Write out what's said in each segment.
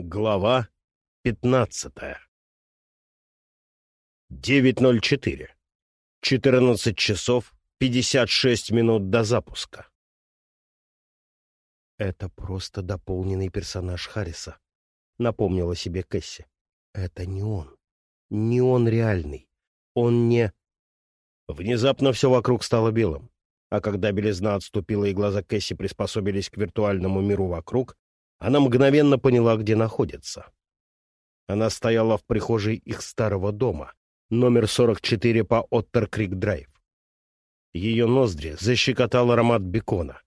Глава 15 9.04. 14 часов 56 минут до запуска. «Это просто дополненный персонаж Харриса», — напомнила себе Кэсси. «Это не он. Не он реальный. Он не...» Внезапно все вокруг стало белым. А когда белизна отступила и глаза Кэсси приспособились к виртуальному миру вокруг, она мгновенно поняла, где находится. Она стояла в прихожей их старого дома, номер 44 по Оттер-Крик-Драйв. Ее ноздри защекотал аромат бекона.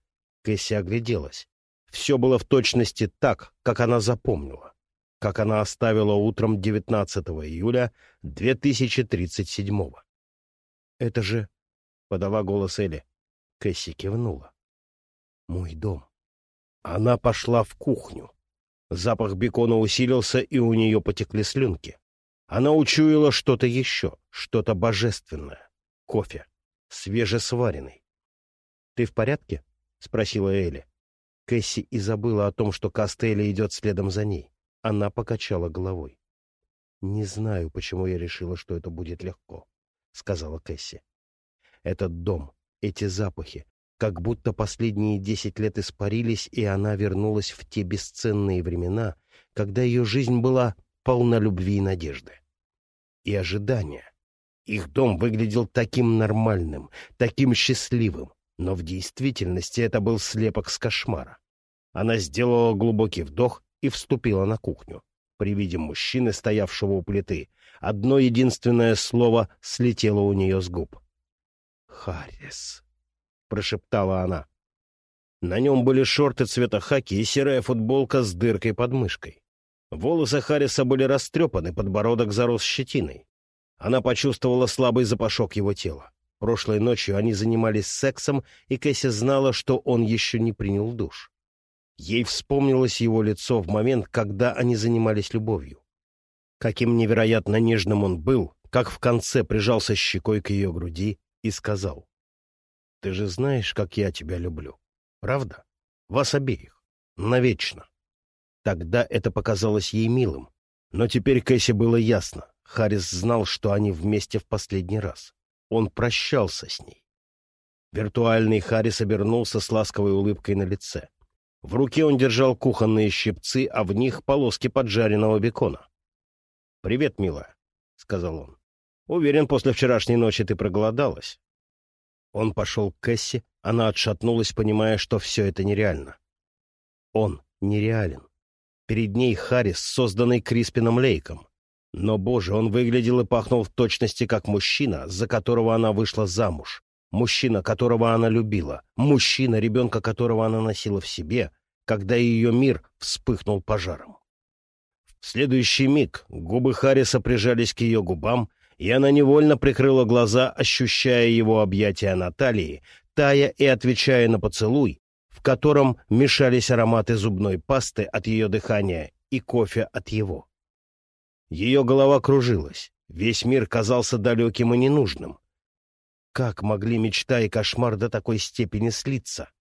Кэсси огляделась. Все было в точности так, как она запомнила, как она оставила утром 19 июля 2037 «Это же...» — подала голос Элли. Кэсси кивнула. «Мой дом». Она пошла в кухню. Запах бекона усилился, и у нее потекли слюнки. Она учуяла что-то еще, что-то божественное. Кофе. Свежесваренный. — Ты в порядке? — спросила Элли. Кэсси и забыла о том, что Кастелли идет следом за ней. Она покачала головой. — Не знаю, почему я решила, что это будет легко, — сказала Кэсси. — Этот дом, эти запахи, как будто последние десять лет испарились, и она вернулась в те бесценные времена, когда ее жизнь была полна любви и надежды. И ожидания. Их дом выглядел таким нормальным, таким счастливым, но в действительности это был слепок с кошмара. Она сделала глубокий вдох и вступила на кухню. При виде мужчины, стоявшего у плиты, одно единственное слово слетело у нее с губ. «Харрис» прошептала она. На нем были шорты цвета хаки и серая футболка с дыркой под мышкой. Волосы Харриса были растрепаны, подбородок зарос щетиной. Она почувствовала слабый запашок его тела. Прошлой ночью они занимались сексом, и Кэсси знала, что он еще не принял душ. Ей вспомнилось его лицо в момент, когда они занимались любовью. Каким невероятно нежным он был, как в конце прижался щекой к ее груди и сказал. Ты же знаешь, как я тебя люблю. Правда? Вас обеих. Навечно. Тогда это показалось ей милым. Но теперь Кэсси было ясно. Харрис знал, что они вместе в последний раз. Он прощался с ней. Виртуальный Харрис обернулся с ласковой улыбкой на лице. В руке он держал кухонные щипцы, а в них полоски поджаренного бекона. «Привет, милая», — сказал он. «Уверен, после вчерашней ночи ты проголодалась. Он пошел к Кэсси, она отшатнулась, понимая, что все это нереально. Он нереален. Перед ней Харрис, созданный Криспином Лейком. Но, боже, он выглядел и пахнул в точности как мужчина, за которого она вышла замуж. Мужчина, которого она любила. Мужчина, ребенка которого она носила в себе, когда ее мир вспыхнул пожаром. В следующий миг губы Харриса прижались к ее губам, и она невольно прикрыла глаза, ощущая его объятия на талии, тая и отвечая на поцелуй, в котором мешались ароматы зубной пасты от ее дыхания и кофе от его. Ее голова кружилась, весь мир казался далеким и ненужным. Как могли мечта и кошмар до такой степени слиться?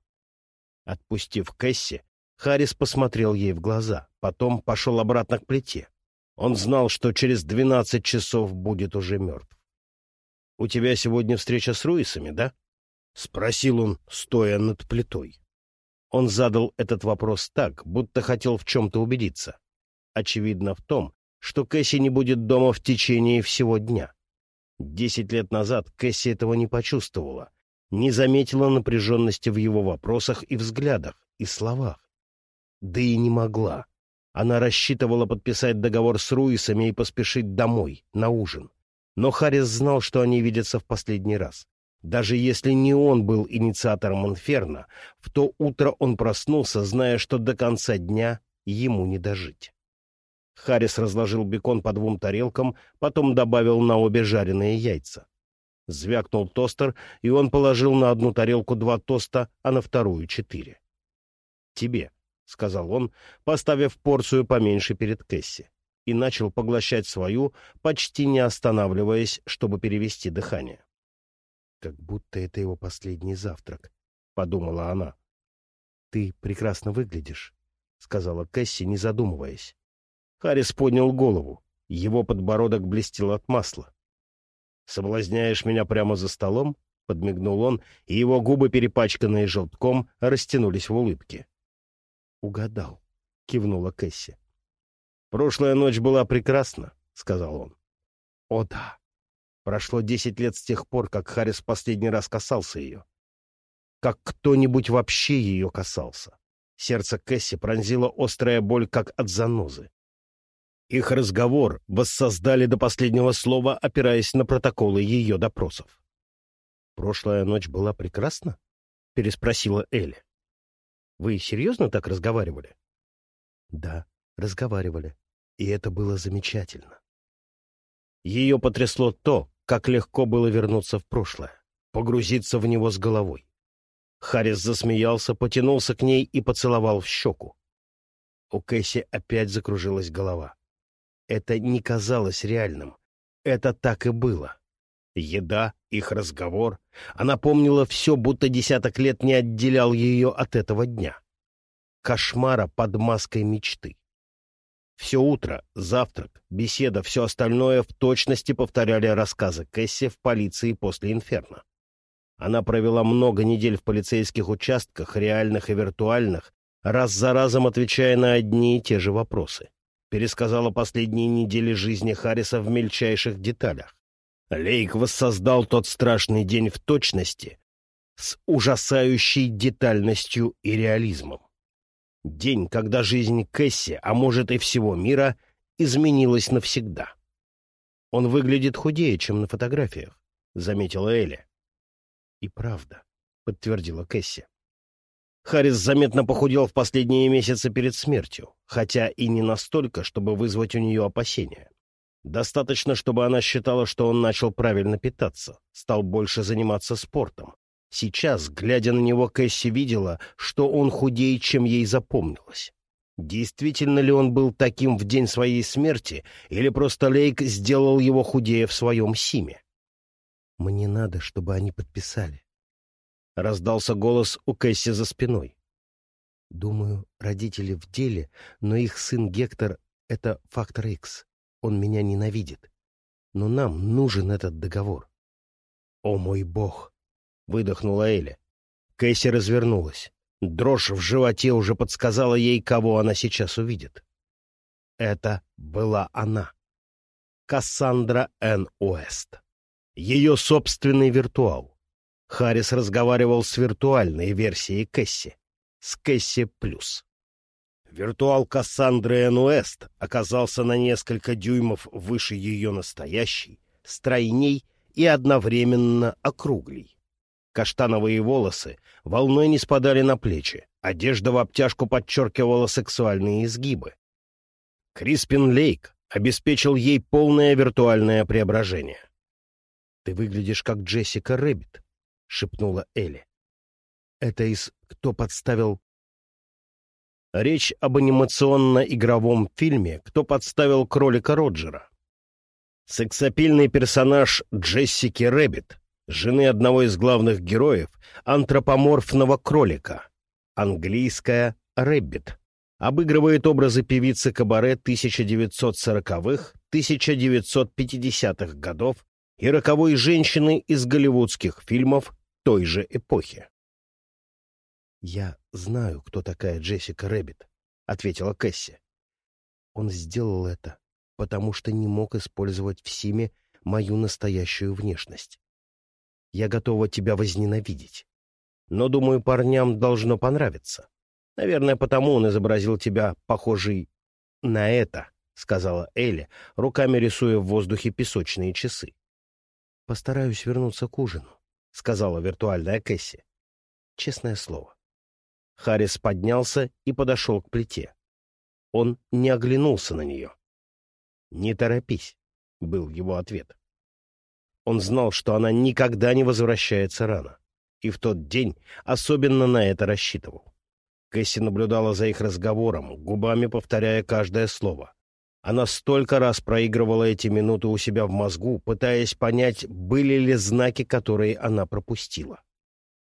Отпустив Кэсси, Харрис посмотрел ей в глаза, потом пошел обратно к плите. Он знал, что через двенадцать часов будет уже мертв. — У тебя сегодня встреча с Руисами, да? — спросил он, стоя над плитой. Он задал этот вопрос так, будто хотел в чем-то убедиться. Очевидно в том, что Кэсси не будет дома в течение всего дня. Десять лет назад Кэсси этого не почувствовала, не заметила напряженности в его вопросах и взглядах, и словах. Да и не могла. Она рассчитывала подписать договор с Руисами и поспешить домой, на ужин. Но Харрис знал, что они видятся в последний раз. Даже если не он был инициатором инферно, в то утро он проснулся, зная, что до конца дня ему не дожить. Харрис разложил бекон по двум тарелкам, потом добавил на обе жареные яйца. Звякнул тостер, и он положил на одну тарелку два тоста, а на вторую — четыре. «Тебе», — сказал он, поставив порцию поменьше перед Кэсси, и начал поглощать свою, почти не останавливаясь, чтобы перевести дыхание. «Как будто это его последний завтрак», — подумала она. «Ты прекрасно выглядишь», — сказала Кэсси, не задумываясь. Харрис поднял голову. Его подбородок блестел от масла. «Соблазняешь меня прямо за столом?» — подмигнул он, и его губы, перепачканные желтком, растянулись в улыбке. «Угадал», — кивнула Кэсси. «Прошлая ночь была прекрасна», — сказал он. «О да. Прошло десять лет с тех пор, как Харрис последний раз касался ее. Как кто-нибудь вообще ее касался. Сердце Кэсси пронзила острая боль, как от занозы. Их разговор воссоздали до последнего слова, опираясь на протоколы ее допросов. «Прошлая ночь была прекрасна?» — переспросила Элли. «Вы серьезно так разговаривали?» «Да, разговаривали. И это было замечательно». Ее потрясло то, как легко было вернуться в прошлое, погрузиться в него с головой. Харрис засмеялся, потянулся к ней и поцеловал в щеку. У Кэсси опять закружилась голова. Это не казалось реальным. Это так и было. Еда, их разговор. Она помнила все, будто десяток лет не отделял ее от этого дня. Кошмара под маской мечты. Все утро, завтрак, беседа, все остальное в точности повторяли рассказы Кэсси в полиции после «Инферно». Она провела много недель в полицейских участках, реальных и виртуальных, раз за разом отвечая на одни и те же вопросы. Пересказала последние недели жизни Харриса в мельчайших деталях. Лейк воссоздал тот страшный день в точности, с ужасающей детальностью и реализмом. День, когда жизнь Кэсси, а может и всего мира, изменилась навсегда. «Он выглядит худее, чем на фотографиях», — заметила Элли. «И правда», — подтвердила Кэсси. Харрис заметно похудел в последние месяцы перед смертью, хотя и не настолько, чтобы вызвать у нее опасения. Достаточно, чтобы она считала, что он начал правильно питаться, стал больше заниматься спортом, Сейчас, глядя на него, Кэсси видела, что он худее, чем ей запомнилось. Действительно ли он был таким в день своей смерти, или просто Лейк сделал его худее в своем симе? «Мне надо, чтобы они подписали», — раздался голос у Кэсси за спиной. «Думаю, родители в деле, но их сын Гектор — это фактор X. Он меня ненавидит. Но нам нужен этот договор». «О мой бог!» выдохнула Эля. Кэсси развернулась. Дрожь в животе уже подсказала ей, кого она сейчас увидит. Это была она. Кассандра Н. Уэст. Ее собственный виртуал. Харрис разговаривал с виртуальной версией Кэсси. С Кэсси Плюс. Виртуал Кассандры Н. Уэст оказался на несколько дюймов выше ее настоящей, стройней и одновременно округлей. Каштановые волосы волной ниспадали на плечи, одежда в обтяжку подчеркивала сексуальные изгибы. Криспин Лейк обеспечил ей полное виртуальное преображение. «Ты выглядишь как Джессика Рэббит», — шепнула Элли. «Это из «Кто подставил...» Речь об анимационно-игровом фильме «Кто подставил кролика Роджера». Сексапильный персонаж Джессики Рэббит жены одного из главных героев, антропоморфного кролика, английская «rabbit», обыгрывает образы певицы кабаре 1940-х, 1950-х годов и роковой женщины из голливудских фильмов той же эпохи. «Я знаю, кто такая Джессика Рэббит», — ответила Кэсси. «Он сделал это, потому что не мог использовать в Симе мою настоящую внешность. Я готова тебя возненавидеть. Но, думаю, парням должно понравиться. Наверное, потому он изобразил тебя похожий на это, — сказала Элли, руками рисуя в воздухе песочные часы. — Постараюсь вернуться к ужину, — сказала виртуальная Кэсси. Честное слово. Харрис поднялся и подошел к плите. Он не оглянулся на нее. «Не торопись», — был его ответ. Он знал, что она никогда не возвращается рано. И в тот день особенно на это рассчитывал. Кэсси наблюдала за их разговором, губами повторяя каждое слово. Она столько раз проигрывала эти минуты у себя в мозгу, пытаясь понять, были ли знаки, которые она пропустила.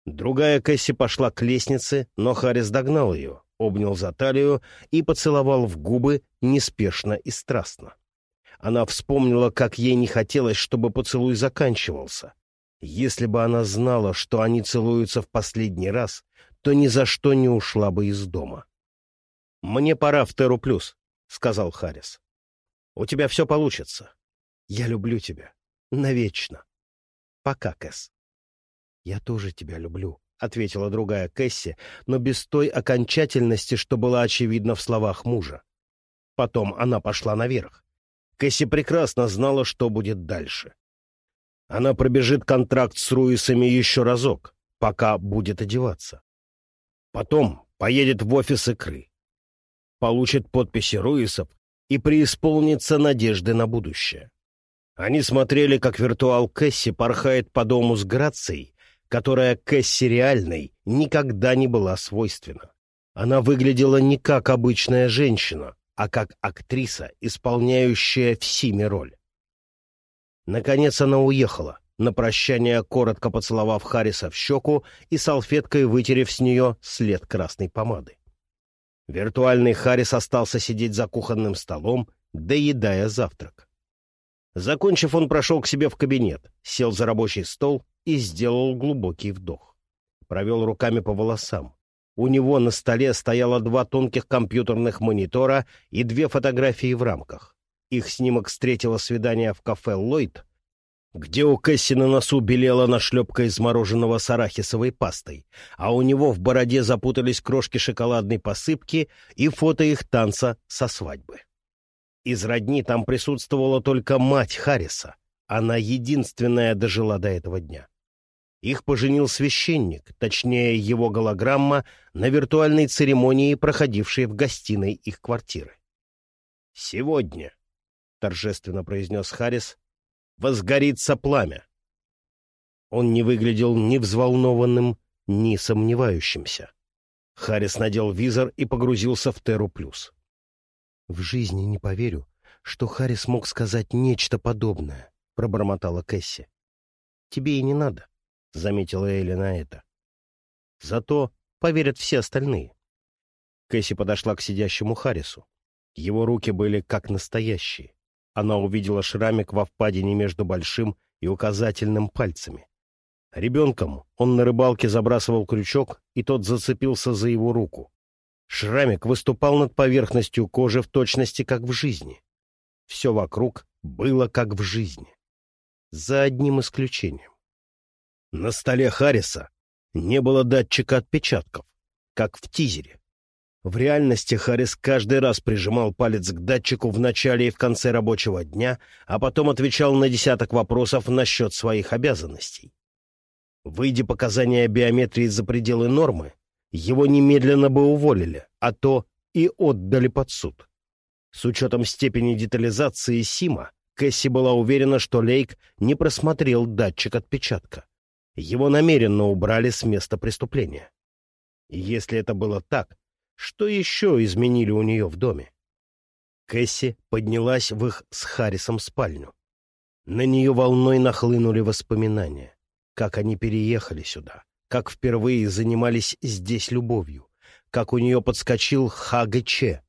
Другая Кэсси пошла к лестнице, но Харрис догнал ее. обнял за талию и поцеловал в губы неспешно и страстно. Она вспомнила, как ей не хотелось, чтобы поцелуй заканчивался. Если бы она знала, что они целуются в последний раз, то ни за что не ушла бы из дома. «Мне пора в Теру Плюс», — сказал Харрис. «У тебя все получится. Я люблю тебя. Навечно. Пока, Кэс». «Я тоже тебя люблю», — ответила другая Кэсси, но без той окончательности, что было очевидно в словах мужа. Потом она пошла наверх. Кэсси прекрасно знала, что будет дальше. Она пробежит контракт с Руисами еще разок, пока будет одеваться. Потом поедет в офис икры получит подписи Руисов и преисполнится надежды на будущее. Они смотрели, как виртуал Кэсси порхает по дому с грацией, которая Кэсси реальной никогда не была свойственна. Она выглядела не как обычная женщина, а как актриса, исполняющая в Симе роль. Наконец она уехала, на прощание коротко поцеловав Харриса в щеку и салфеткой вытерев с нее след красной помады. Виртуальный Харрис остался сидеть за кухонным столом, доедая завтрак. Закончив, он прошел к себе в кабинет, сел за рабочий стол и сделал глубокий вдох. Провел руками по волосам. У него на столе стояло два тонких компьютерных монитора и две фотографии в рамках. Их снимок с третьего свидания в кафе «Ллойд» где у Кэсси на носу белела нашлепка из мороженого с арахисовой пастой, а у него в бороде запутались крошки шоколадной посыпки и фото их танца со свадьбы. Из родни там присутствовала только мать Харриса. Она единственная дожила до этого дня. Их поженил священник, точнее его голограмма, на виртуальной церемонии, проходившей в гостиной их квартиры. «Сегодня», — торжественно произнес Харрис, возгорится пламя. Он не выглядел ни взволнованным, ни сомневающимся. Харрис надел визор и погрузился в Теру Плюс. «В жизни не поверю, что Харрис мог сказать нечто подобное», — пробормотала Кэсси. «Тебе и не надо», — заметила Элли на это. «Зато поверят все остальные». Кэсси подошла к сидящему Харрису. Его руки были как настоящие. Она увидела шрамик во впадине между большим и указательным пальцами. Ребенком он на рыбалке забрасывал крючок, и тот зацепился за его руку. Шрамик выступал над поверхностью кожи в точности, как в жизни. Все вокруг было как в жизни. За одним исключением. На столе Харриса не было датчика отпечатков, как в тизере. В реальности Харрис каждый раз прижимал палец к датчику в начале и в конце рабочего дня, а потом отвечал на десяток вопросов насчет своих обязанностей. Выйдя показания биометрии за пределы нормы, его немедленно бы уволили, а то и отдали под суд. С учетом степени детализации Сима, Кэсси была уверена, что Лейк не просмотрел датчик отпечатка. Его намеренно убрали с места преступления. Если это было так, что еще изменили у нее в доме? Кэсси поднялась в их с Харрисом спальню. На нее волной нахлынули воспоминания. Как они переехали сюда, как впервые занимались здесь любовью, как у нее подскочил ХГЧ.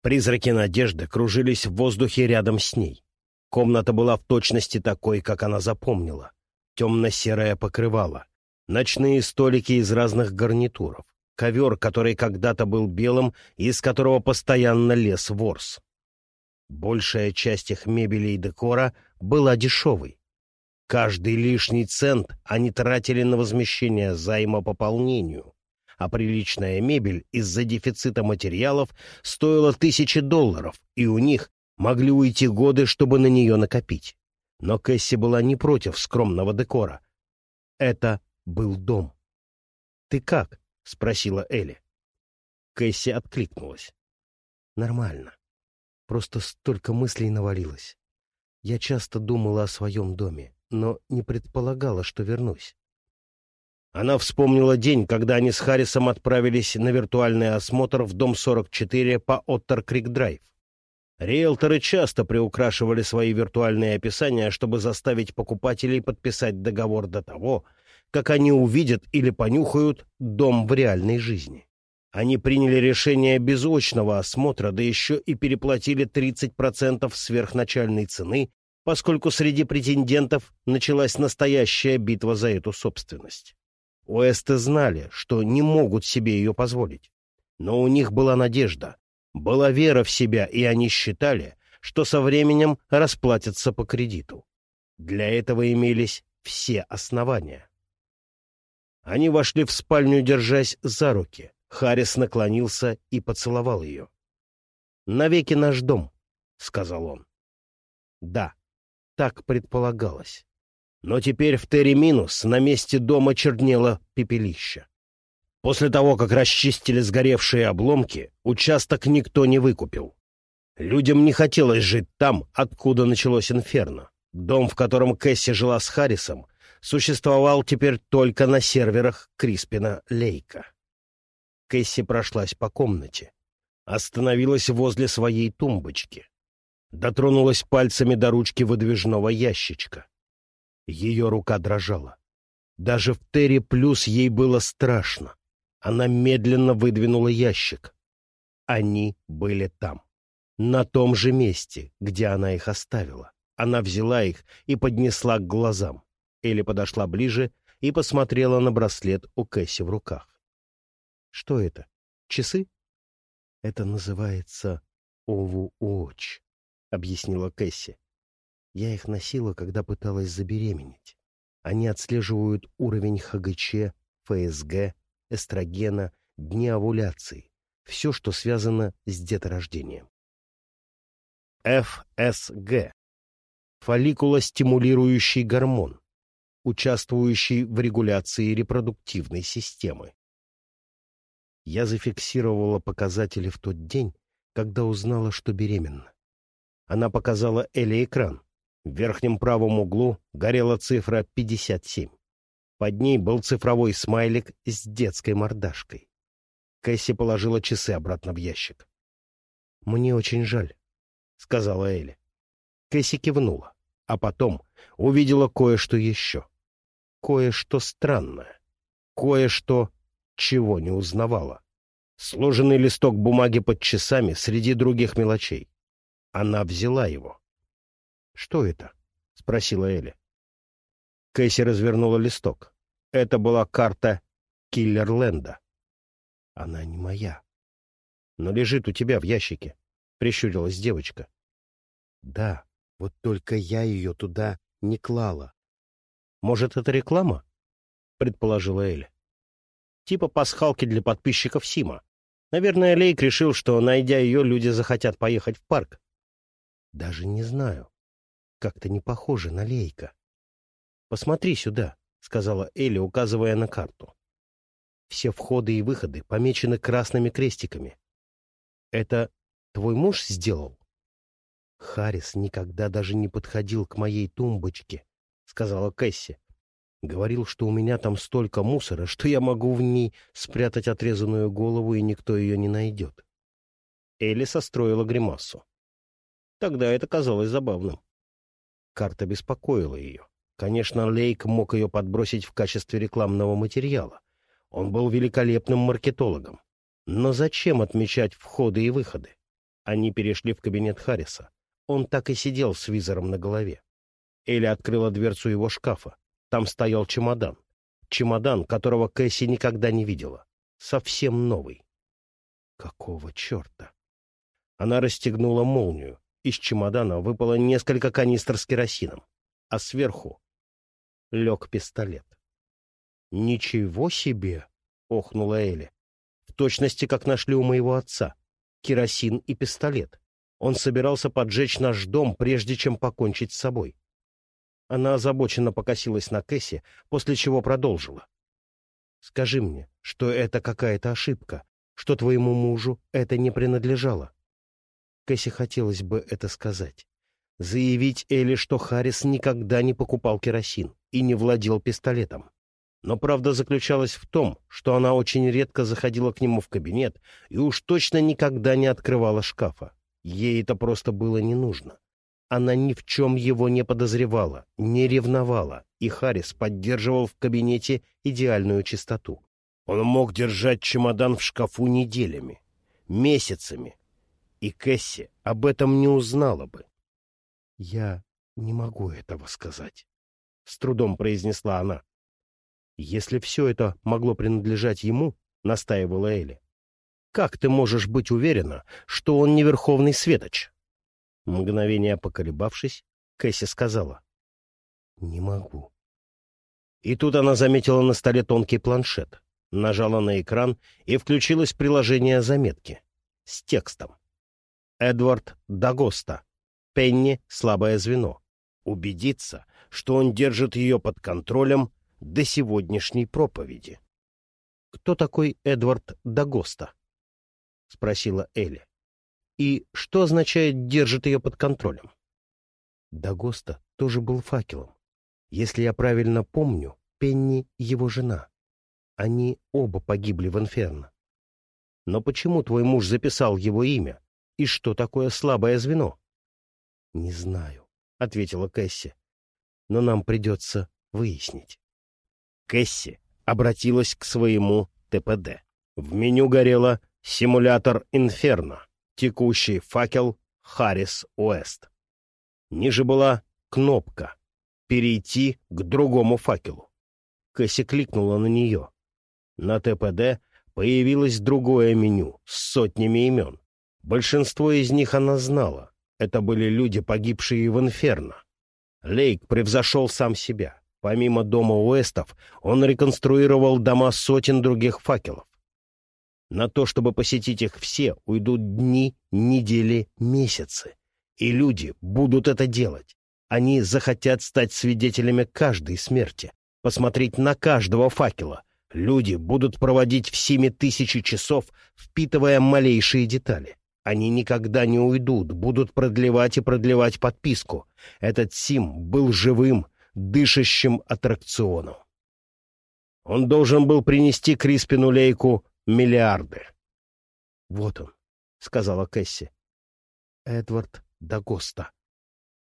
Призраки надежды кружились в воздухе рядом с ней. Комната была в точности такой, как она запомнила. Темно-серое покрывало, ночные столики из разных гарнитуров, ковер, который когда-то был белым из которого постоянно лез ворс. Большая часть их мебели и декора была дешевой. Каждый лишний цент они тратили на возмещение займа пополнению, а приличная мебель из-за дефицита материалов стоила тысячи долларов, и у них могли уйти годы, чтобы на нее накопить. Но Кэсси была не против скромного декора. Это был дом. «Ты как?» — спросила Элли. Кэсси откликнулась. «Нормально. Просто столько мыслей навалилось. Я часто думала о своем доме, но не предполагала, что вернусь. Она вспомнила день, когда они с Харрисом отправились на виртуальный осмотр в дом 44 по Оттер-Крик-Драйв. Риэлторы часто приукрашивали свои виртуальные описания, чтобы заставить покупателей подписать договор до того, как они увидят или понюхают дом в реальной жизни. Они приняли решение без очного осмотра, да еще и переплатили 30% сверхначальной цены, поскольку среди претендентов началась настоящая битва за эту собственность. Уэсты знали, что не могут себе ее позволить. Но у них была надежда, была вера в себя, и они считали, что со временем расплатятся по кредиту. Для этого имелись все основания. Они вошли в спальню, держась за руки. Харрис наклонился и поцеловал ее. «Навеки наш дом», — сказал он. «Да, так предполагалось. Но теперь в Терри-Минус на месте дома чернело пепелище. После того, как расчистили сгоревшие обломки, участок никто не выкупил. Людям не хотелось жить там, откуда началось инферно. Дом, в котором Кэсси жила с Харрисом, существовал теперь только на серверах Криспина Лейка. Кэсси прошлась по комнате, остановилась возле своей тумбочки, дотронулась пальцами до ручки выдвижного ящичка. Ее рука дрожала. Даже в Терри Плюс ей было страшно. Она медленно выдвинула ящик. Они были там, на том же месте, где она их оставила. Она взяла их и поднесла к глазам. Или подошла ближе и посмотрела на браслет у Кэсси в руках. «Что это? Часы?» «Это называется Ову-Оч», — объяснила Кэсси. Я их носила, когда пыталась забеременеть. Они отслеживают уровень ХГЧ, ФСГ, эстрогена, дни овуляции, все, что связано с деторождением. ФСГ – фолликулостимулирующий гормон, участвующий в регуляции репродуктивной системы. Я зафиксировала показатели в тот день, когда узнала, что беременна. Она показала Эле экран. В верхнем правом углу горела цифра 57. Под ней был цифровой смайлик с детской мордашкой. Кэсси положила часы обратно в ящик. «Мне очень жаль», — сказала Элли. Кэсси кивнула, а потом увидела кое-что еще. Кое-что странное. Кое-что, чего не узнавала. Сложенный листок бумаги под часами среди других мелочей. Она взяла его. «Что это?» — спросила Элли. Кэсси развернула листок. Это была карта Киллерленда. «Она не моя». «Но лежит у тебя в ящике», — прищурилась девочка. «Да, вот только я ее туда не клала». «Может, это реклама?» — предположила Элли. «Типа пасхалки для подписчиков Сима. Наверное, Лейк решил, что, найдя ее, люди захотят поехать в парк». «Даже не знаю. Как-то не похоже на Лейка. «Посмотри сюда», — сказала Элли, указывая на карту. «Все входы и выходы помечены красными крестиками. Это твой муж сделал?» «Харрис никогда даже не подходил к моей тумбочке», — сказала Кэсси. «Говорил, что у меня там столько мусора, что я могу в ней спрятать отрезанную голову, и никто ее не найдет». Элли состроила гримасу. Тогда это казалось забавным. Карта беспокоила ее. Конечно, Лейк мог ее подбросить в качестве рекламного материала. Он был великолепным маркетологом. Но зачем отмечать входы и выходы? Они перешли в кабинет Харриса. Он так и сидел с визором на голове. Элли открыла дверцу его шкафа. Там стоял чемодан. Чемодан, которого Кэсси никогда не видела. Совсем новый. Какого черта? Она расстегнула молнию. Из чемодана выпало несколько канистр с керосином, а сверху лег пистолет. «Ничего себе!» — охнула Элли. «В точности, как нашли у моего отца. Керосин и пистолет. Он собирался поджечь наш дом, прежде чем покончить с собой». Она озабоченно покосилась на Кэсси, после чего продолжила. «Скажи мне, что это какая-то ошибка, что твоему мужу это не принадлежало». Кэсси хотелось бы это сказать. Заявить Элли, что Харрис никогда не покупал керосин и не владел пистолетом. Но правда заключалась в том, что она очень редко заходила к нему в кабинет и уж точно никогда не открывала шкафа. Ей это просто было не нужно. Она ни в чем его не подозревала, не ревновала, и Харрис поддерживал в кабинете идеальную чистоту. Он мог держать чемодан в шкафу неделями, месяцами, и Кэсси об этом не узнала бы. — Я не могу этого сказать, — с трудом произнесла она. — Если все это могло принадлежать ему, — настаивала Элли, — как ты можешь быть уверена, что он не Верховный Светоч? Мгновение поколебавшись, Кэсси сказала. — Не могу. И тут она заметила на столе тонкий планшет, нажала на экран и включилось приложение заметки с текстом. Эдвард Дагоста. Пенни — слабое звено. Убедиться, что он держит ее под контролем до сегодняшней проповеди. «Кто такой Эдвард Дагоста?» — спросила Элли. «И что означает «держит ее под контролем»?» Дагоста тоже был факелом. Если я правильно помню, Пенни — его жена. Они оба погибли в Инферно. Но почему твой муж записал его имя? И что такое слабое звено? — Не знаю, — ответила Кэсси. — Но нам придется выяснить. Кэсси обратилась к своему ТПД. В меню горело «Симулятор Инферно», текущий факел Харрис Уэст. Ниже была кнопка «Перейти к другому факелу». Кэсси кликнула на нее. На ТПД появилось другое меню с сотнями имен. Большинство из них она знала. Это были люди, погибшие в Инферно. Лейк превзошел сам себя. Помимо дома Уэстов, он реконструировал дома сотен других факелов. На то, чтобы посетить их все, уйдут дни, недели, месяцы. И люди будут это делать. Они захотят стать свидетелями каждой смерти, посмотреть на каждого факела. Люди будут проводить всеми тысячи часов, впитывая малейшие детали. Они никогда не уйдут, будут продлевать и продлевать подписку. Этот Сим был живым, дышащим аттракционом. Он должен был принести Криспину Лейку миллиарды. — Вот он, — сказала Кэсси. — Эдвард Дагоста.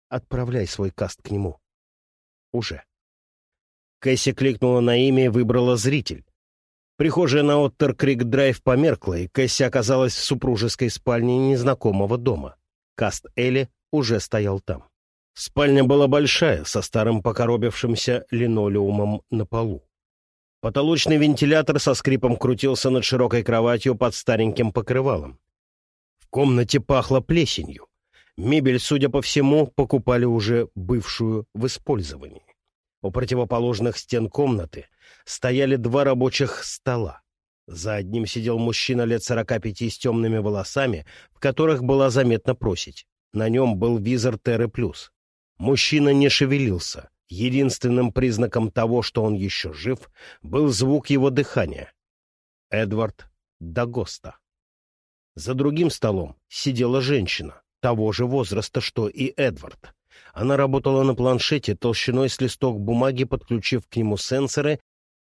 Отправляй свой каст к нему. — Уже. Кэсси кликнула на имя и выбрала зритель. Прихожая на Оттер-Крик-Драйв померкла, и Кэсси оказалась в супружеской спальне незнакомого дома. Каст Элли уже стоял там. Спальня была большая, со старым покоробившимся линолеумом на полу. Потолочный вентилятор со скрипом крутился над широкой кроватью под стареньким покрывалом. В комнате пахло плесенью. Мебель, судя по всему, покупали уже бывшую в использовании. У противоположных стен комнаты стояли два рабочих стола. За одним сидел мужчина лет сорока пяти с темными волосами, в которых была заметна просить. На нем был визор Терры Плюс. Мужчина не шевелился. Единственным признаком того, что он еще жив, был звук его дыхания. Эдвард Дагоста. За другим столом сидела женщина, того же возраста, что и Эдвард. Она работала на планшете толщиной с листок бумаги, подключив к нему сенсоры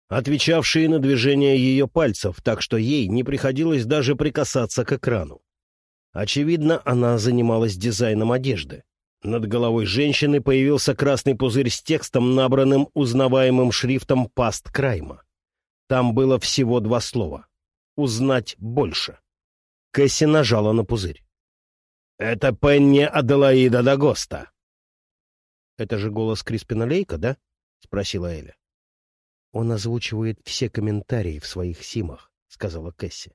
отвечавшие на движение ее пальцев, так что ей не приходилось даже прикасаться к экрану. Очевидно, она занималась дизайном одежды. Над головой женщины появился красный пузырь с текстом, набранным узнаваемым шрифтом «Паст Крайма». Там было всего два слова. «Узнать больше». Кэсси нажала на пузырь. «Это Пенни Аделаида Дагоста». «Это же голос Криспина Лейка, да?» — спросила Эля. «Он озвучивает все комментарии в своих симах», — сказала Кэсси.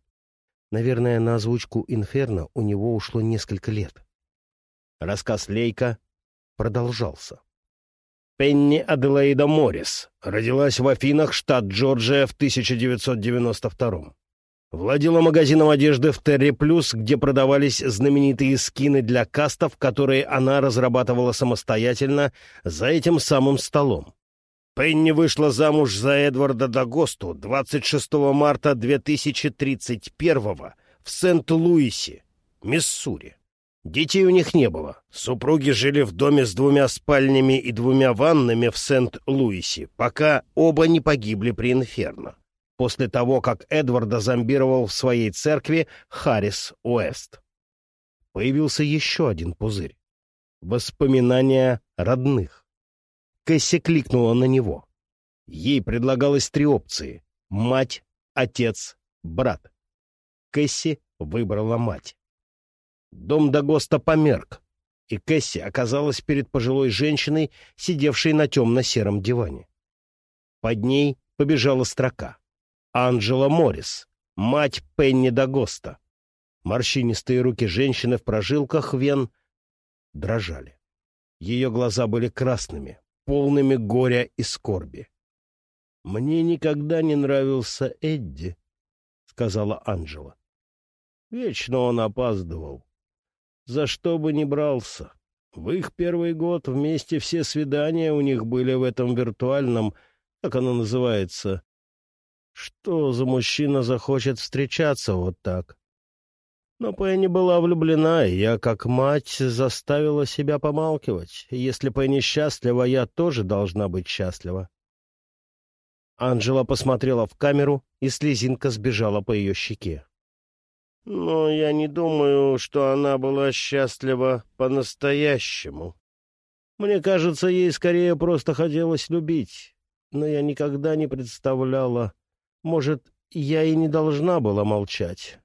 «Наверное, на озвучку «Инферно» у него ушло несколько лет». Рассказ Лейка продолжался. Пенни Аделаида Моррис родилась в Афинах, штат Джорджия, в 1992 Владела магазином одежды в Терри Плюс, где продавались знаменитые скины для кастов, которые она разрабатывала самостоятельно за этим самым столом. Пенни вышла замуж за Эдварда Дагосту 26 марта 2031 в Сент-Луисе, Миссури. Детей у них не было. Супруги жили в доме с двумя спальнями и двумя ваннами в Сент-Луисе, пока оба не погибли при инферно. После того, как Эдварда зомбировал в своей церкви Харрис Уэст. Появился еще один пузырь. Воспоминания родных. Кэсси кликнула на него. Ей предлагалось три опции — мать, отец, брат. Кэсси выбрала мать. Дом Дагоста померк, и Кэсси оказалась перед пожилой женщиной, сидевшей на темно-сером диване. Под ней побежала строка. Анджела Моррис, мать Пенни Дагоста. Морщинистые руки женщины в прожилках вен дрожали. Ее глаза были красными, полными горя и скорби. «Мне никогда не нравился Эдди», — сказала Анджела. «Вечно он опаздывал. За что бы ни брался. В их первый год вместе все свидания у них были в этом виртуальном, как оно называется. Что за мужчина захочет встречаться вот так? Но Пенни была влюблена, и я, как мать, заставила себя помалкивать. Если Пенни счастлива, я тоже должна быть счастлива. Анжела посмотрела в камеру, и слезинка сбежала по ее щеке. Но я не думаю, что она была счастлива по-настоящему. Мне кажется, ей скорее просто хотелось любить. Но я никогда не представляла... Может, я и не должна была молчать.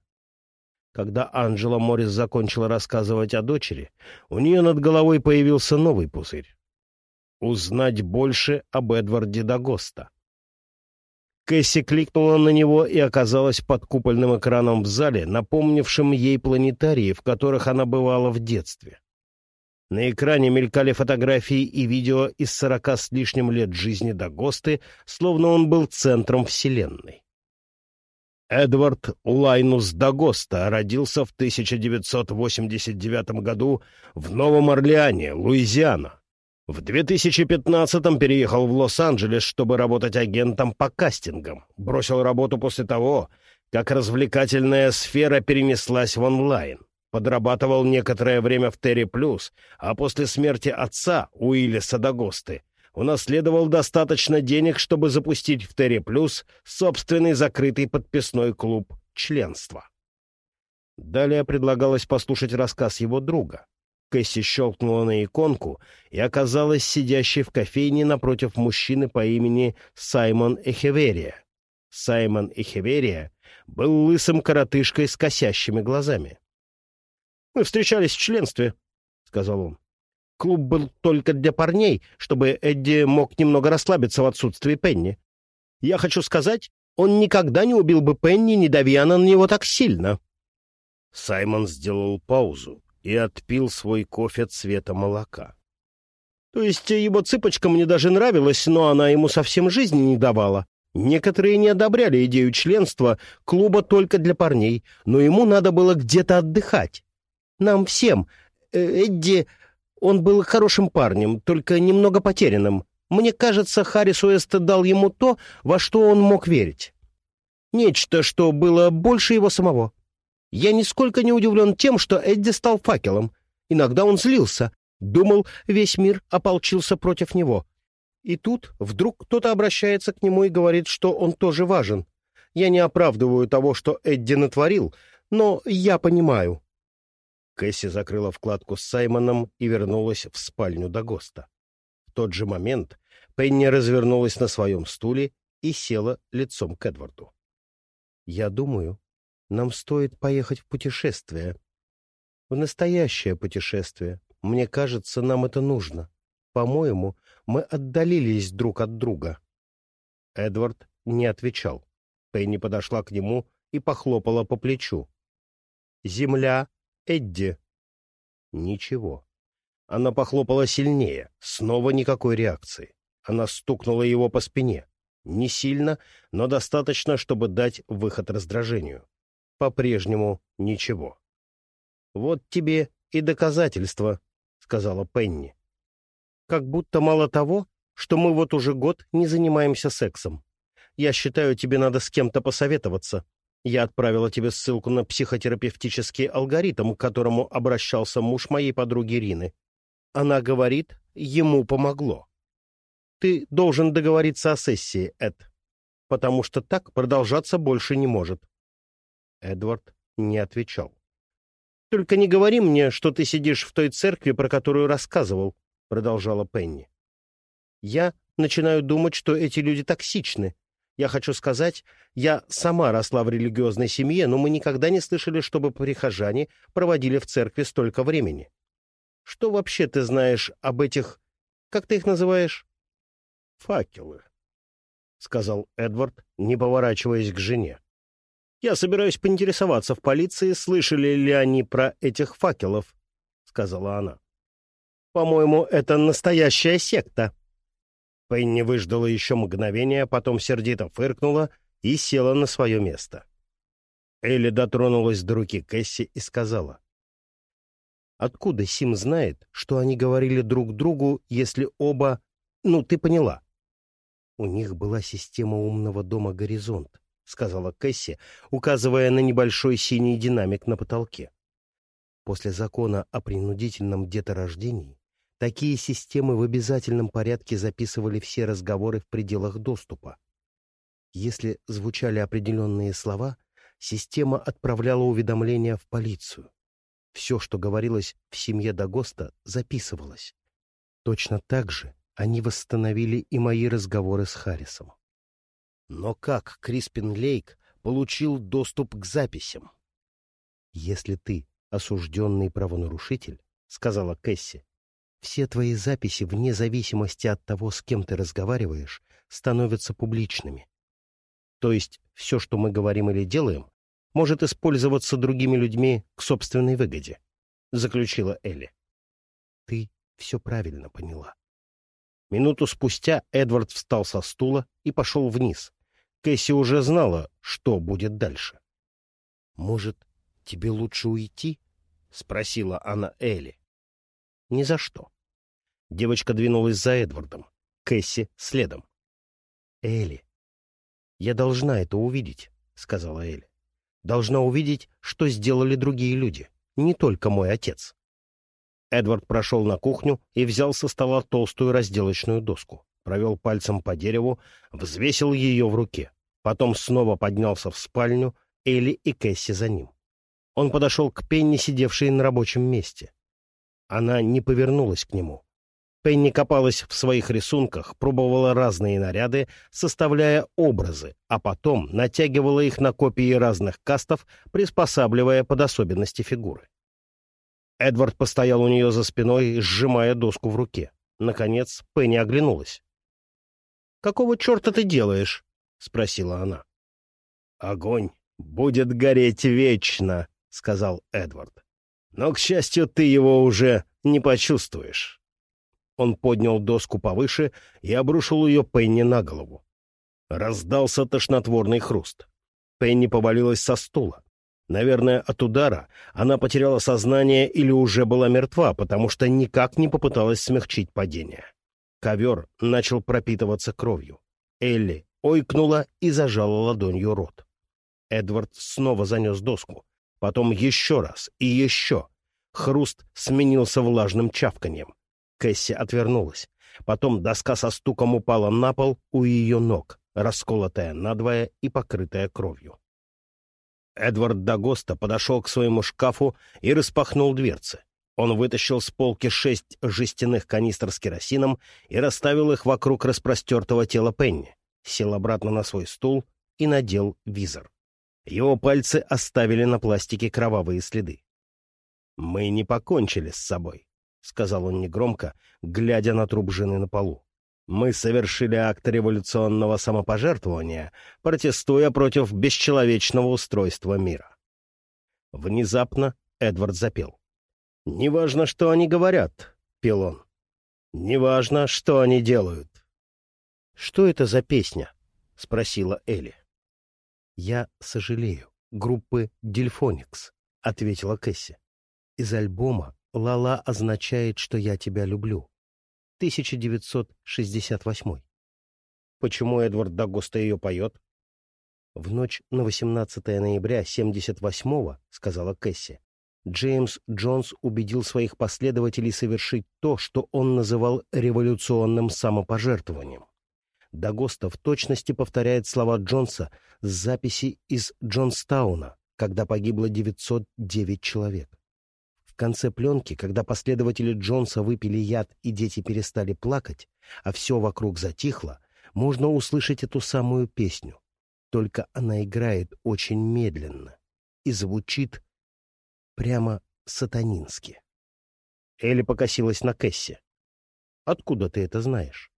Когда Анджела Моррис закончила рассказывать о дочери, у нее над головой появился новый пузырь. Узнать больше об Эдварде Дагоста. Кэсси кликнула на него и оказалась под купольным экраном в зале, напомнившим ей планетарии, в которых она бывала в детстве. На экране мелькали фотографии и видео из сорока с лишним лет жизни Дагосты, словно он был центром Вселенной. Эдвард Лайнус Дагоста родился в 1989 году в Новом Орлеане, Луизиана. В 2015-м переехал в Лос-Анджелес, чтобы работать агентом по кастингам. Бросил работу после того, как развлекательная сфера перенеслась в онлайн. Подрабатывал некоторое время в Терри Плюс, а после смерти отца, Уиллиса Дагосты, унаследовал достаточно денег, чтобы запустить в Терри Плюс собственный закрытый подписной клуб членства. Далее предлагалось послушать рассказ его друга, Кэсси щелкнула на иконку и оказалась сидящей в кофейне напротив мужчины по имени Саймон Эхеверия. Саймон Эхеверия был лысым коротышкой с косящими глазами. «Мы встречались в членстве», — сказал он. «Клуб был только для парней, чтобы Эдди мог немного расслабиться в отсутствии Пенни. Я хочу сказать, он никогда не убил бы Пенни, не давя на него так сильно». Саймон сделал паузу, и отпил свой кофе цвета молока. То есть его цыпочка мне даже нравилась, но она ему совсем жизни не давала. Некоторые не одобряли идею членства клуба только для парней, но ему надо было где-то отдыхать. Нам всем. Э, Эдди, он был хорошим парнем, только немного потерянным. Мне кажется, Харрис Уэст дал ему то, во что он мог верить. Нечто, что было больше его самого. Я нисколько не удивлен тем, что Эдди стал факелом. Иногда он злился, думал, весь мир ополчился против него. И тут вдруг кто-то обращается к нему и говорит, что он тоже важен. Я не оправдываю того, что Эдди натворил, но я понимаю. Кэсси закрыла вкладку с Саймоном и вернулась в спальню до Госта. В тот же момент Пенни развернулась на своем стуле и села лицом к Эдварду. «Я думаю, нам стоит поехать в путешествие. В настоящее путешествие. Мне кажется, нам это нужно. По-моему, мы отдалились друг от друга. Эдвард не отвечал. Пенни подошла к нему и похлопала по плечу. «Земля, Эдди!» Ничего. Она похлопала сильнее. Снова никакой реакции. Она стукнула его по спине. Не сильно, но достаточно, чтобы дать выход раздражению по-прежнему ничего. «Вот тебе и доказательство», — сказала Пенни. «Как будто мало того, что мы вот уже год не занимаемся сексом. Я считаю, тебе надо с кем-то посоветоваться. Я отправила тебе ссылку на психотерапевтический алгоритм, к которому обращался муж моей подруги Рины. Она говорит, ему помогло. Ты должен договориться о сессии, Эд, потому что так продолжаться больше не может. Эдвард не отвечал. «Только не говори мне, что ты сидишь в той церкви, про которую рассказывал», — продолжала Пенни. «Я начинаю думать, что эти люди токсичны. Я хочу сказать, я сама росла в религиозной семье, но мы никогда не слышали, чтобы прихожане проводили в церкви столько времени. Что вообще ты знаешь об этих... Как ты их называешь? Факелы, — сказал Эдвард, не поворачиваясь к жене. «Я собираюсь поинтересоваться в полиции, слышали ли они про этих факелов», — сказала она. «По-моему, это настоящая секта». Пенни выждала еще мгновение, потом сердито фыркнула и села на свое место. Элли дотронулась до руки Кэсси и сказала. «Откуда Сим знает, что они говорили друг другу, если оба... Ну, ты поняла?» «У них была система умного дома «Горизонт», — сказала Кэсси, указывая на небольшой синий динамик на потолке. После закона о принудительном деторождении такие системы в обязательном порядке записывали все разговоры в пределах доступа. Если звучали определенные слова, система отправляла уведомления в полицию. Все, что говорилось в семье Дагоста, записывалось. Точно так же они восстановили и мои разговоры с Харрисом. Но как Криспин Лейк получил доступ к записям? «Если ты осужденный правонарушитель, — сказала Кэсси, — все твои записи, вне зависимости от того, с кем ты разговариваешь, становятся публичными. То есть все, что мы говорим или делаем, может использоваться другими людьми к собственной выгоде, — заключила Элли. Ты все правильно поняла. Минуту спустя Эдвард встал со стула и пошел вниз. Кэсси уже знала, что будет дальше. «Может, тебе лучше уйти?» — спросила она Элли. «Ни за что». Девочка двинулась за Эдвардом, Кэсси следом. «Элли, я должна это увидеть», — сказала Элли. «Должна увидеть, что сделали другие люди, не только мой отец». Эдвард прошел на кухню и взял со стола толстую разделочную доску, провел пальцем по дереву, взвесил ее в руке. Потом снова поднялся в спальню, Элли и Кэсси за ним. Он подошел к Пенни, сидевшей на рабочем месте. Она не повернулась к нему. Пенни копалась в своих рисунках, пробовала разные наряды, составляя образы, а потом натягивала их на копии разных кастов, приспосабливая под особенности фигуры. Эдвард постоял у нее за спиной, сжимая доску в руке. Наконец Пенни оглянулась. «Какого черта ты делаешь?» — спросила она. «Огонь будет гореть вечно», — сказал Эдвард. «Но, к счастью, ты его уже не почувствуешь». Он поднял доску повыше и обрушил ее Пенни на голову. Раздался тошнотворный хруст. Пенни повалилась со стула. Наверное, от удара она потеряла сознание или уже была мертва, потому что никак не попыталась смягчить падение. Ковер начал пропитываться кровью. Элли ойкнула и зажала ладонью рот. Эдвард снова занес доску. Потом еще раз и еще. Хруст сменился влажным чавканьем. Кэсси отвернулась. Потом доска со стуком упала на пол у ее ног, расколотая надвое и покрытая кровью. Эдвард Дагоста подошел к своему шкафу и распахнул дверцы. Он вытащил с полки шесть жестяных канистр с керосином и расставил их вокруг распростертого тела Пенни, сел обратно на свой стул и надел визор. Его пальцы оставили на пластике кровавые следы. «Мы не покончили с собой», — сказал он негромко, глядя на труп жены на полу. Мы совершили акт революционного самопожертвования, протестуя против бесчеловечного устройства мира. Внезапно Эдвард запел. «Неважно, что они говорят», — пел он. «Неважно, что они делают». «Что это за песня?» — спросила Элли. «Я сожалею. Группы «Дельфоникс», — ответила Кэсси. «Из альбома «Лала» означает, что я тебя люблю. 1968. Почему Эдвард Дагоста ее поет? В ночь на 18 ноября 78-го, сказала Кэсси, Джеймс Джонс убедил своих последователей совершить то, что он называл революционным самопожертвованием. Дагоста в точности повторяет слова Джонса с записи из Джонстауна, когда погибло 909 человек конце пленки, когда последователи Джонса выпили яд и дети перестали плакать, а все вокруг затихло, можно услышать эту самую песню. Только она играет очень медленно и звучит прямо сатанински. Элли покосилась на Кэсси. «Откуда ты это знаешь?»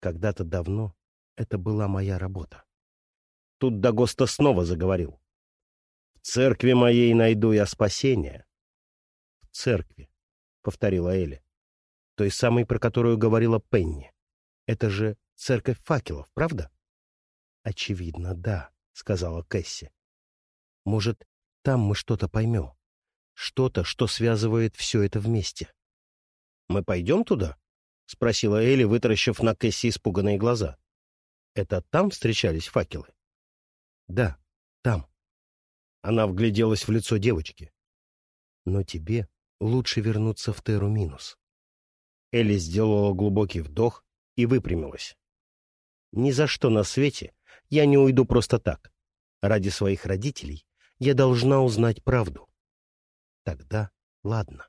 «Когда-то давно это была моя работа». Тут Дагоста снова заговорил. «В церкви моей найду я спасение». «В церкви», — повторила Элли. «Той самой, про которую говорила Пенни. Это же церковь факелов, правда?» «Очевидно, да», — сказала Кэсси. «Может, там мы что-то поймем. Что-то, что связывает все это вместе». «Мы пойдем туда?» — спросила Элли, вытаращив на Кэсси испуганные глаза. «Это там встречались факелы?» «Да, там». Она вгляделась в лицо девочки. «Но тебе лучше вернуться в Теру Минус». Элли сделала глубокий вдох и выпрямилась. «Ни за что на свете я не уйду просто так. Ради своих родителей я должна узнать правду. Тогда ладно.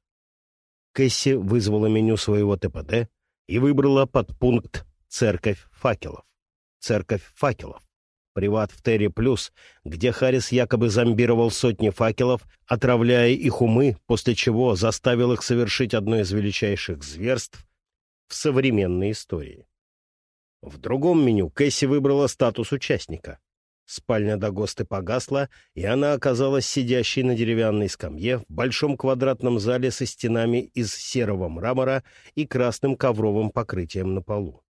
Кэсси вызвала меню своего ТПД и выбрала подпункт «Церковь факелов». «Церковь факелов». Приват в Терри Плюс, где Харрис якобы зомбировал сотни факелов, отравляя их умы, после чего заставил их совершить одно из величайших зверств в современной истории. В другом меню Кэсси выбрала статус участника. Спальня Дагосты погасла, и она оказалась сидящей на деревянной скамье в большом квадратном зале со стенами из серого мрамора и красным ковровым покрытием на полу.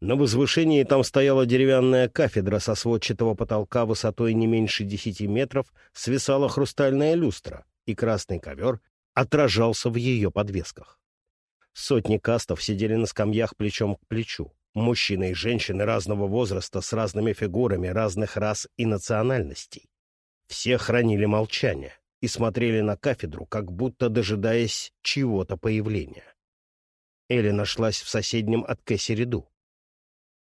На возвышении там стояла деревянная кафедра со сводчатого потолка высотой не меньше десяти метров, свисала хрустальная люстра, и красный ковер отражался в ее подвесках. Сотни кастов сидели на скамьях плечом к плечу. Мужчины и женщины разного возраста с разными фигурами, разных рас и национальностей. Все хранили молчание и смотрели на кафедру, как будто дожидаясь чего-то появления. Элли нашлась в соседнем от Кэсси ряду.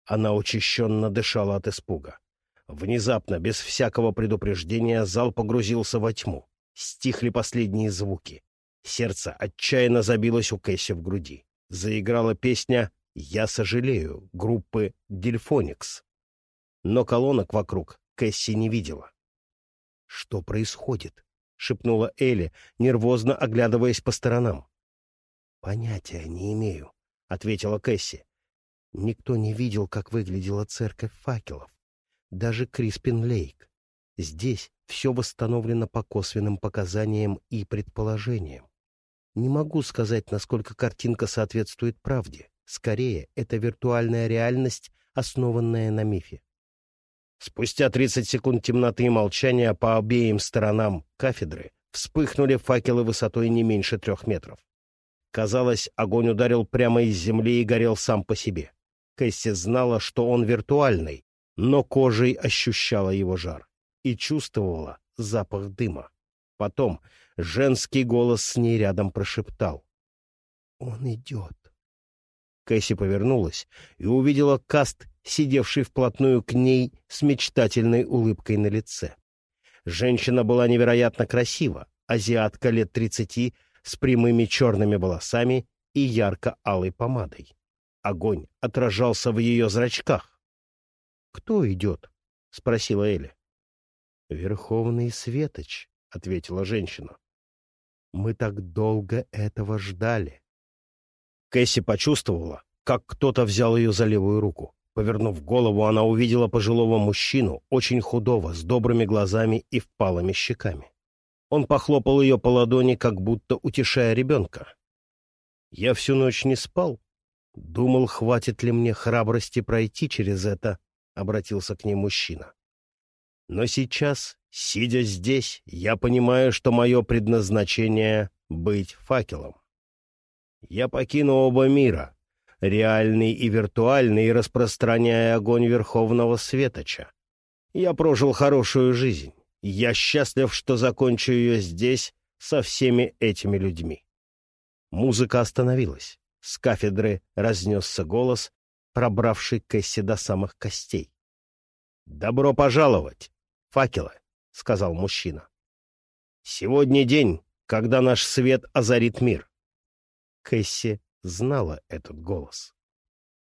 Она учащенно дышала от испуга. Внезапно, без всякого предупреждения, зал погрузился во тьму. Стихли последние звуки. Сердце отчаянно забилось у Кэсси в груди. Заиграла песня «Я сожалею» группы «Дельфоникс». Но колонок вокруг Кэсси не видела. «Что происходит?» — шепнула Элли, нервозно оглядываясь по сторонам. «Понятия не имею», — ответила Кэсси. «Никто не видел, как выглядела церковь факелов. Даже Криспин Лейк. Здесь все восстановлено по косвенным показаниям и предположениям. Не могу сказать, насколько картинка соответствует правде. Скорее, это виртуальная реальность, основанная на мифе. Спустя 30 секунд темноты и молчания по обеим сторонам кафедры вспыхнули факелы высотой не меньше трех метров. Казалось, огонь ударил прямо из земли и горел сам по себе. Кэсси знала, что он виртуальный, но кожей ощущала его жар и чувствовала запах дыма. Потом женский голос с ней рядом прошептал. «Он идет». Кэсси повернулась и увидела каст, сидевший вплотную к ней с мечтательной улыбкой на лице. Женщина была невероятно красива, азиатка лет тридцати, с прямыми черными волосами и ярко-алой помадой. Огонь отражался в ее зрачках. «Кто идет?» — спросила Эля. «Верховный Светоч», — ответила женщина. «Мы так долго этого ждали». Кэсси почувствовала, как кто-то взял ее за левую руку. Повернув голову, она увидела пожилого мужчину, очень худого, с добрыми глазами и впалыми щеками. Он похлопал ее по ладони, как будто утешая ребенка. «Я всю ночь не спал. Думал, хватит ли мне храбрости пройти через это», — обратился к ней мужчина. «Но сейчас, сидя здесь, я понимаю, что мое предназначение — быть факелом. Я покину оба мира, реальный и виртуальный, распространяя огонь Верховного Светоча. Я прожил хорошую жизнь. Я счастлив, что закончу ее здесь со всеми этими людьми. Музыка остановилась. С кафедры разнесся голос, пробравший Кэсси до самых костей. «Добро пожаловать, факелы!» — сказал мужчина. «Сегодня день, когда наш свет озарит мир. Кэсси знала этот голос.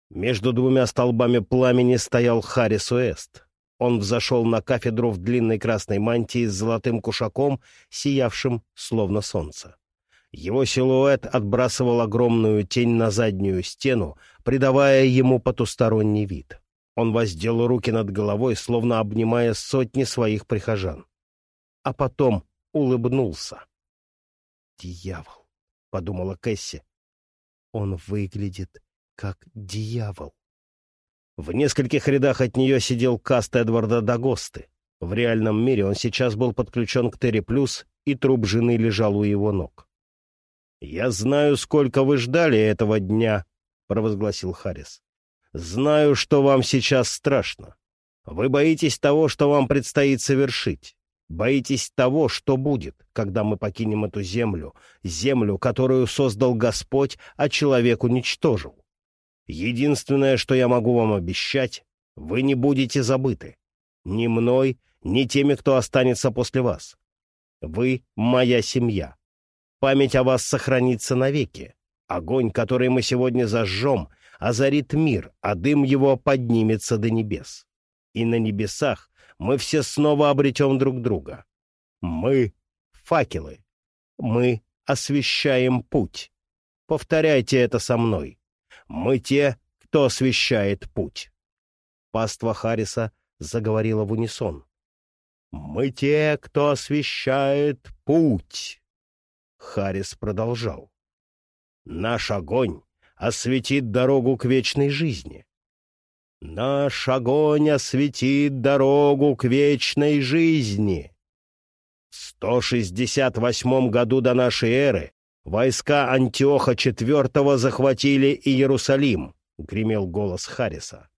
Между двумя столбами пламени стоял Харрис Уэст. Он взошел на кафедру в длинной красной мантии с золотым кушаком, сиявшим словно солнце. Его силуэт отбрасывал огромную тень на заднюю стену, придавая ему потусторонний вид. Он воздел руки над головой, словно обнимая сотни своих прихожан. А потом улыбнулся. «Дьявол!» — подумала Кэсси. «Он выглядит как дьявол». В нескольких рядах от нее сидел каст Эдварда Дагосты. В реальном мире он сейчас был подключен к Терри Плюс, и труп жены лежал у его ног. «Я знаю, сколько вы ждали этого дня», — провозгласил Харрис. «Знаю, что вам сейчас страшно. Вы боитесь того, что вам предстоит совершить. Боитесь того, что будет, когда мы покинем эту землю, землю, которую создал Господь, а человек уничтожил. Единственное, что я могу вам обещать, вы не будете забыты. Ни мной, ни теми, кто останется после вас. Вы — моя семья. Память о вас сохранится навеки. Огонь, который мы сегодня зажжем, озарит мир, а дым его поднимется до небес. И на небесах мы все снова обретем друг друга. Мы — факелы. Мы освещаем путь. Повторяйте это со мной. Мы те, кто освещает путь. Паства Харриса заговорила в унисон. «Мы те, кто освещает путь!» Харрис продолжал. «Наш огонь осветит дорогу к вечной жизни. Наш огонь осветит дорогу к вечной жизни. В 168 году до нашей эры войска Антиоха IV захватили Иерусалим, — гремел голос Хариса.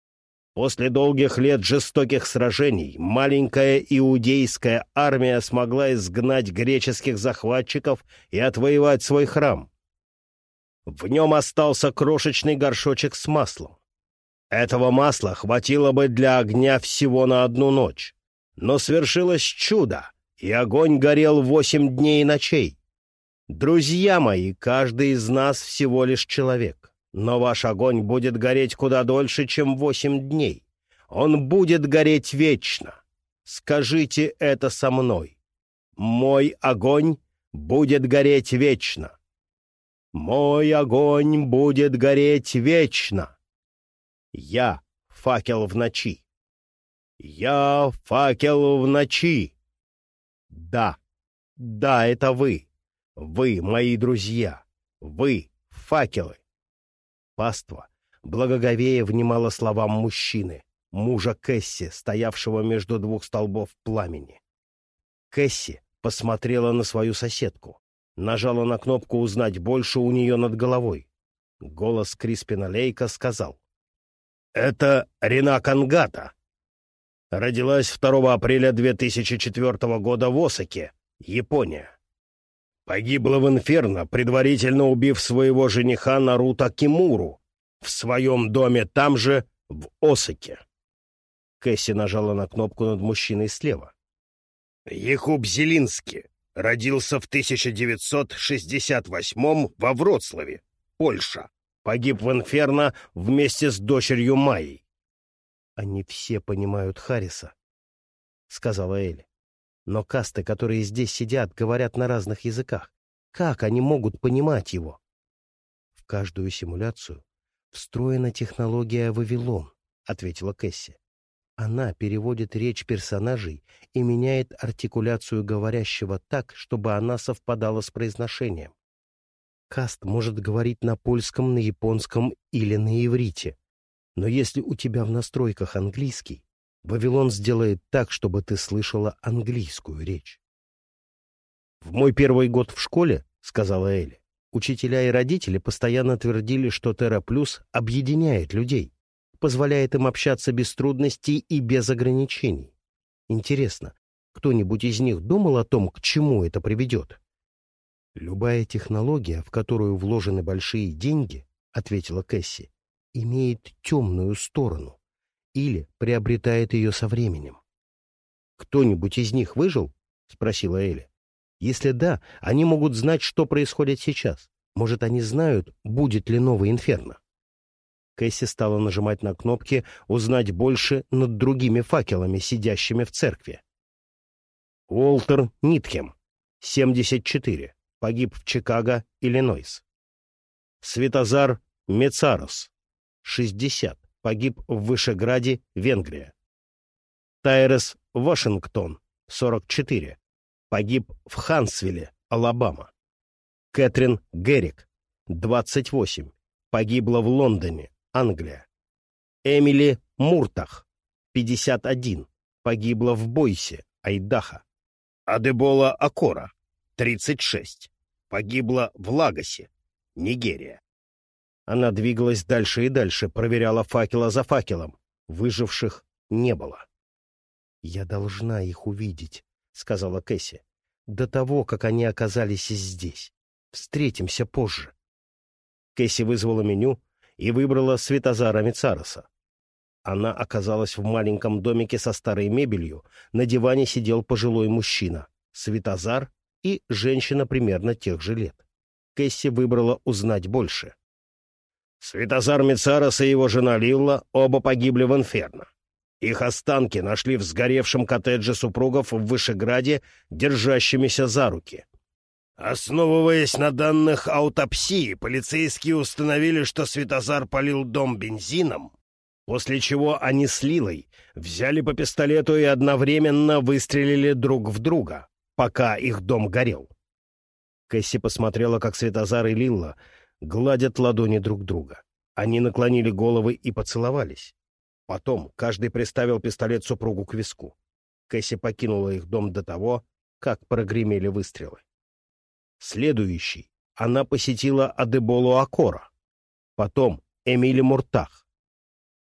После долгих лет жестоких сражений маленькая иудейская армия смогла изгнать греческих захватчиков и отвоевать свой храм. В нем остался крошечный горшочек с маслом. Этого масла хватило бы для огня всего на одну ночь. Но свершилось чудо, и огонь горел восемь дней и ночей. Друзья мои, каждый из нас всего лишь человек, но ваш огонь будет гореть куда дольше, чем восемь дней. Он будет гореть вечно. Скажите это со мной. Мой огонь будет гореть вечно. Мой огонь будет гореть вечно. Я — факел в ночи. Я — факел в ночи. Да, да, это вы. Вы, мои друзья. Вы — факелы. Паства благоговея внимала словам мужчины, мужа Кэсси, стоявшего между двух столбов пламени. Кэсси посмотрела на свою соседку, нажала на кнопку «Узнать больше» у нее над головой. Голос Криспина Лейка сказал. Это Рина Кангата. Родилась 2 апреля 2004 года в Осаке, Япония. Погибла в Инферно, предварительно убив своего жениха Наруто Кимуру в своем доме там же, в Осаке. Кэсси нажала на кнопку над мужчиной слева. Ехуб Зелинский родился в 1968 во Вроцлаве, Польша. Погиб в Инферно вместе с дочерью Майей. «Они все понимают Харриса», — сказала Элли. «Но касты, которые здесь сидят, говорят на разных языках. Как они могут понимать его?» «В каждую симуляцию встроена технология «Вавилон», — ответила Кэсси. Она переводит речь персонажей и меняет артикуляцию говорящего так, чтобы она совпадала с произношением. Каст может говорить на польском, на японском или на иврите. Но если у тебя в настройках английский, Вавилон сделает так, чтобы ты слышала английскую речь. «В мой первый год в школе, — сказала Элли, — учителя и родители постоянно твердили, что Терра Плюс объединяет людей, позволяет им общаться без трудностей и без ограничений. Интересно, кто-нибудь из них думал о том, к чему это приведет?» «Любая технология, в которую вложены большие деньги, — ответила Кэсси, — имеет темную сторону или приобретает ее со временем. «Кто-нибудь из них выжил?» — спросила Эля. «Если да, они могут знать, что происходит сейчас. Может, они знают, будет ли новый инферно?» Кэсси стала нажимать на кнопки «Узнать больше» над другими факелами, сидящими в церкви. Уолтер Нитхем, 74, погиб в Чикаго, Иллинойс. Светозар Мецарос, 60, погиб в Вышеграде, Венгрия. Тайрес Вашингтон, 44, погиб в Хансвилле, Алабама. Кэтрин Геррик, 28, погибла в Лондоне, Англия. Эмили Муртах, 51, погибла в Бойсе, Айдаха. Адебола Акора, 36, погибла в Лагосе, Нигерия. Она двигалась дальше и дальше, проверяла факела за факелом. Выживших не было. «Я должна их увидеть», — сказала Кэсси, — «до того, как они оказались здесь. Встретимся позже». Кэсси вызвала меню и выбрала Светозара Мицароса. Она оказалась в маленьком домике со старой мебелью, на диване сидел пожилой мужчина, Светозар и женщина примерно тех же лет. Кэсси выбрала узнать больше. Светозар Мицарос и его жена Лилла оба погибли в Инферно. Их останки нашли в сгоревшем коттедже супругов в Вышеграде, держащимися за руки. Основываясь на данных аутопсии, полицейские установили, что Светозар полил дом бензином, после чего они с Лилой взяли по пистолету и одновременно выстрелили друг в друга, пока их дом горел. Кэсси посмотрела, как Светозар и Лилла гладят ладони друг друга. Они наклонили головы и поцеловались. Потом каждый приставил пистолет супругу к виску. Кэсси покинула их дом до того, как прогремели выстрелы. Следующий она посетила Адеболу Акора, потом Эмили Муртах,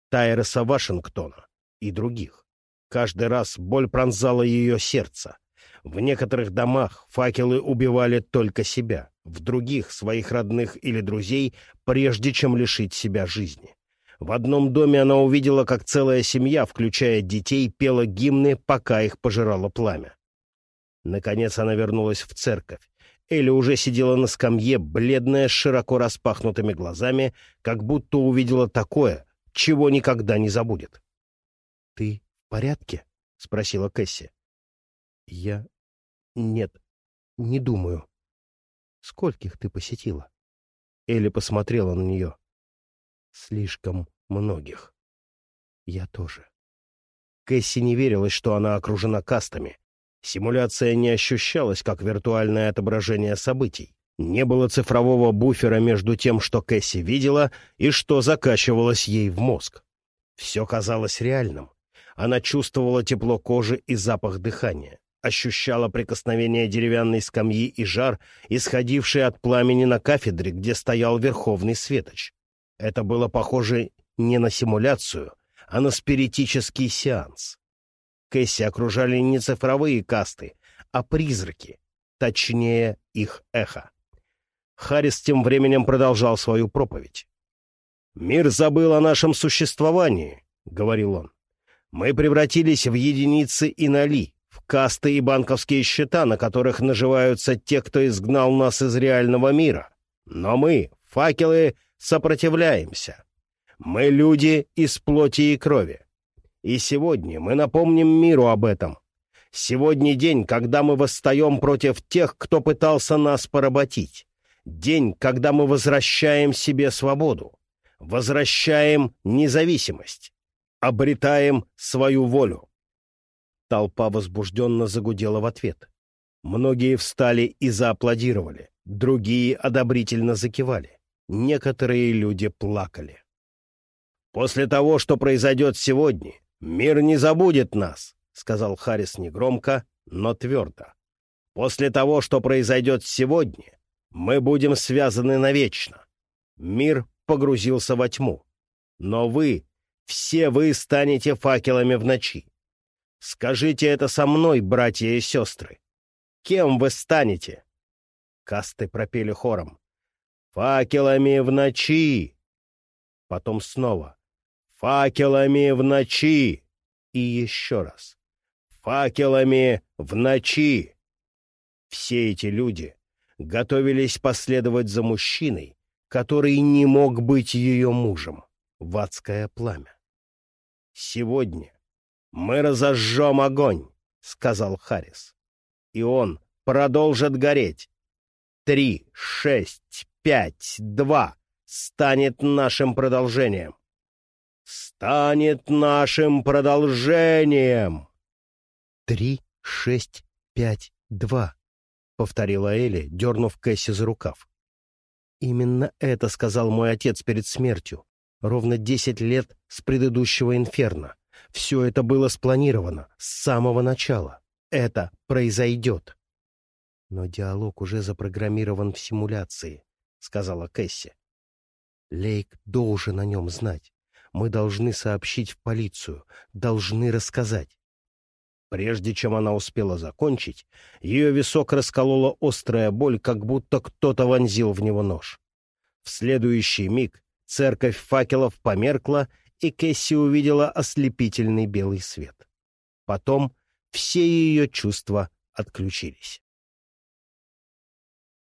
Тайреса Вашингтона и других. Каждый раз боль пронзала ее сердце. В некоторых домах факелы убивали только себя, в других — своих родных или друзей, прежде чем лишить себя жизни. В одном доме она увидела, как целая семья, включая детей, пела гимны, пока их пожирало пламя. Наконец она вернулась в церковь. Элли уже сидела на скамье, бледная, с широко распахнутыми глазами, как будто увидела такое, чего никогда не забудет. — Ты в порядке? — спросила Кэсси. — Я... Нет, не думаю. — Скольких ты посетила? Элли посмотрела на нее. — Слишком многих. — Я тоже. Кэсси не верилась, что она окружена кастами, Симуляция не ощущалась как виртуальное отображение событий. Не было цифрового буфера между тем, что Кэсси видела, и что закачивалось ей в мозг. Все казалось реальным. Она чувствовала тепло кожи и запах дыхания, ощущала прикосновение деревянной скамьи и жар, исходивший от пламени на кафедре, где стоял Верховный Светоч. Это было похоже не на симуляцию, а на спиритический сеанс. Кэсси окружали не цифровые касты, а призраки, точнее, их эхо. Харрис тем временем продолжал свою проповедь. «Мир забыл о нашем существовании», — говорил он. «Мы превратились в единицы и ноли, в касты и банковские счета, на которых наживаются те, кто изгнал нас из реального мира. Но мы, факелы, сопротивляемся. Мы люди из плоти и крови. И сегодня мы напомним миру об этом. Сегодня день, когда мы восстаем против тех, кто пытался нас поработить. День, когда мы возвращаем себе свободу, возвращаем независимость, обретаем свою волю. Толпа возбужденно загудела в ответ. Многие встали и зааплодировали, другие одобрительно закивали. Некоторые люди плакали. После того, что произойдет сегодня, «Мир не забудет нас», — сказал Харрис негромко, но твердо. «После того, что произойдет сегодня, мы будем связаны навечно. Мир погрузился во тьму. Но вы, все вы станете факелами в ночи. Скажите это со мной, братья и сестры. Кем вы станете?» Касты пропели хором. «Факелами в ночи!» Потом снова факелами в ночи!» И еще раз. «Факелами в ночи!» Все эти люди готовились последовать за мужчиной, который не мог быть ее мужем. в адское пламя. «Сегодня мы разожжем огонь», — сказал Харрис. «И он продолжит гореть. Три, шесть, пять, два станет нашим продолжением. Станет нашим продолжением!» «Три, шесть, пять, два», — повторила Элли, дернув Кэсси за рукав. «Именно это сказал мой отец перед смертью. Ровно десять лет с предыдущего инферно. Все это было спланировано с самого начала. Это произойдет». «Но диалог уже запрограммирован в симуляции», — сказала Кэсси. «Лейк должен о нем знать. Мы должны сообщить в полицию, должны рассказать. Прежде чем она успела закончить, ее висок расколола острая боль, как будто кто-то вонзил в него нож. В следующий миг церковь факелов померкла, и Кэсси увидела ослепительный белый свет. Потом все ее чувства отключились.